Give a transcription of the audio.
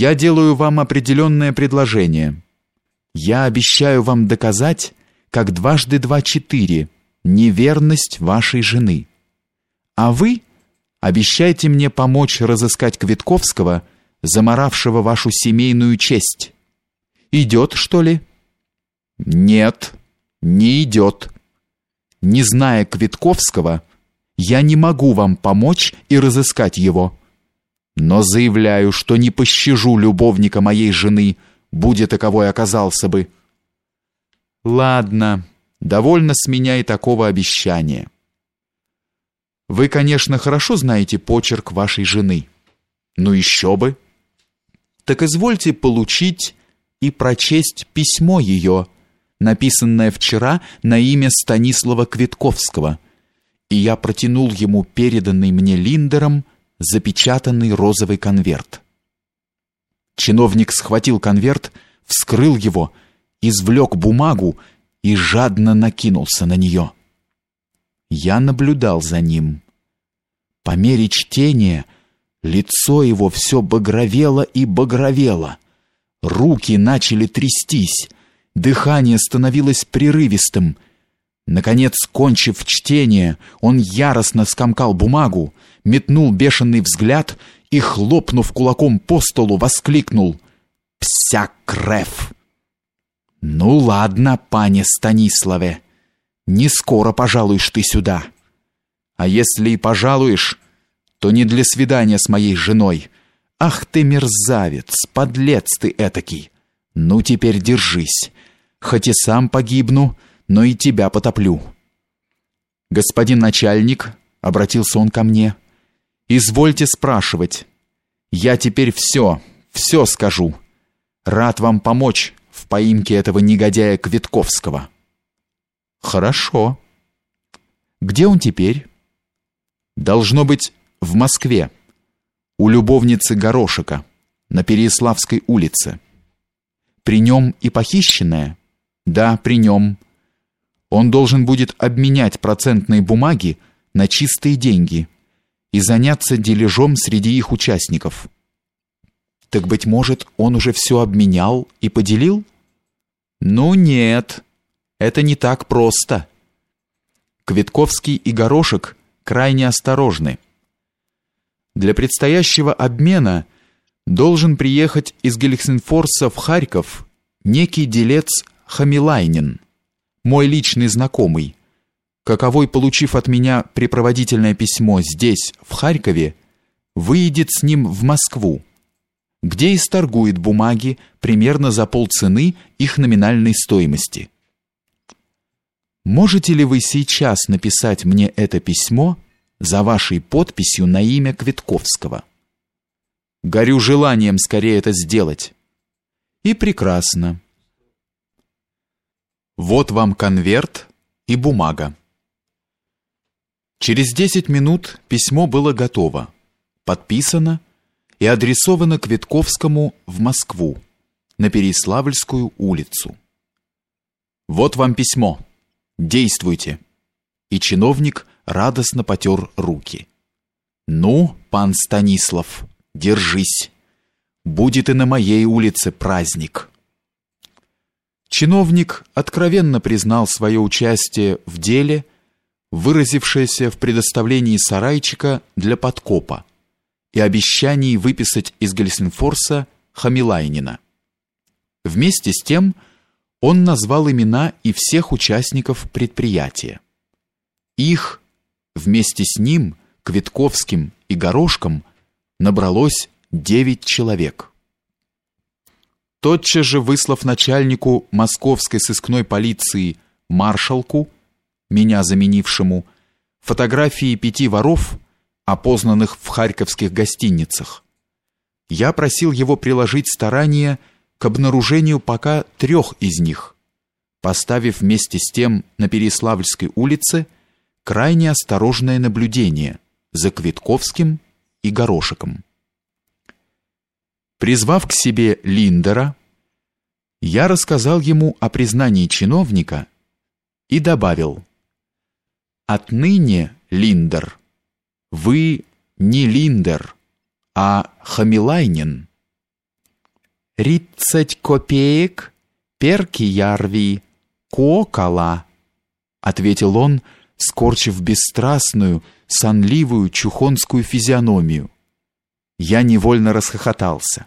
Я делаю вам определенное предложение. Я обещаю вам доказать, как дважды два четыре, неверность вашей жены. А вы обещайте мне помочь разыскать Квитковского, заморавшего вашу семейную честь. Идет, что ли? Нет, не идет. Не зная Квитковского, я не могу вам помочь и разыскать его но заявляю, что не пощажу любовника моей жены, будь таковой оказался бы. Ладно, довольно с меня и такого обещания. Вы, конечно, хорошо знаете почерк вашей жены. Ну еще бы. Так извольте получить и прочесть письмо ее, написанное вчера на имя Станислава Квитковского. И я протянул ему переданный мне Линдером запечатанный розовый конверт. Чиновник схватил конверт, вскрыл его, извлек бумагу и жадно накинулся на нее. Я наблюдал за ним. По мере чтения лицо его все багровело и багровело. Руки начали трястись, дыхание становилось прерывистым. Наконец, кончив чтение, он яростно скомкал бумагу, метнул бешеный взгляд и, хлопнув кулаком по столу, воскликнул «Пся крев!» «Ну ладно, пане Станиславе, не скоро пожалуешь ты сюда. А если и пожалуешь, то не для свидания с моей женой. Ах ты мерзавец, подлец ты этакий! Ну теперь держись, хоть и сам погибну, но и тебя потоплю». «Господин начальник», — обратился он ко мне, — Извольте спрашивать. Я теперь все, все скажу. Рад вам помочь в поимке этого негодяя Квитковского. Хорошо. Где он теперь? Должно быть в Москве. У любовницы Горошика на Переяславской улице. При нем и похищенная? Да, при нем. Он должен будет обменять процентные бумаги на чистые деньги и заняться дележом среди их участников. Так быть может, он уже все обменял и поделил? Ну нет. Это не так просто. Квитковский и Горошек крайне осторожны. Для предстоящего обмена должен приехать из Гельсинфорса в Харьков некий делец Хамилайнин, мой личный знакомый, каковой, получив от меня препроводительное письмо здесь, в Харькове, выедет с ним в Москву, где и сторгует бумаги примерно за полцены их номинальной стоимости. Можете ли вы сейчас написать мне это письмо за вашей подписью на имя Квитковского? Горю желанием скорее это сделать. И прекрасно. Вот вам конверт и бумага. Через 10 минут письмо было готово, подписано и адресовано Квитковскому в Москву, на Переславльскую улицу. Вот вам письмо. Действуйте. И чиновник радостно потер руки. Ну, пан Станислав, держись. Будет и на моей улице праздник. Чиновник откровенно признал свое участие в деле выразившееся в предоставлении сарайчика для подкопа и обещании выписать из Гельсинфорса Хамилайнина. Вместе с тем он назвал имена и всех участников предприятия. Их вместе с ним, Квитковским и Горошком набралось девять человек. Тотчас же выслав начальнику московской сыскной полиции маршалку меня заменившему, фотографии пяти воров, опознанных в харьковских гостиницах. Я просил его приложить старания к обнаружению пока трех из них, поставив вместе с тем на Переславльской улице крайне осторожное наблюдение за Квитковским и Горошиком. Призвав к себе Линдера, я рассказал ему о признании чиновника и добавил: Отныне, Линдер, вы не Линдер, а Хамилайнин. «Рицать копеек, перки ярви, кокола», — ответил он, скорчив бесстрастную, сонливую чухонскую физиономию. Я невольно расхохотался.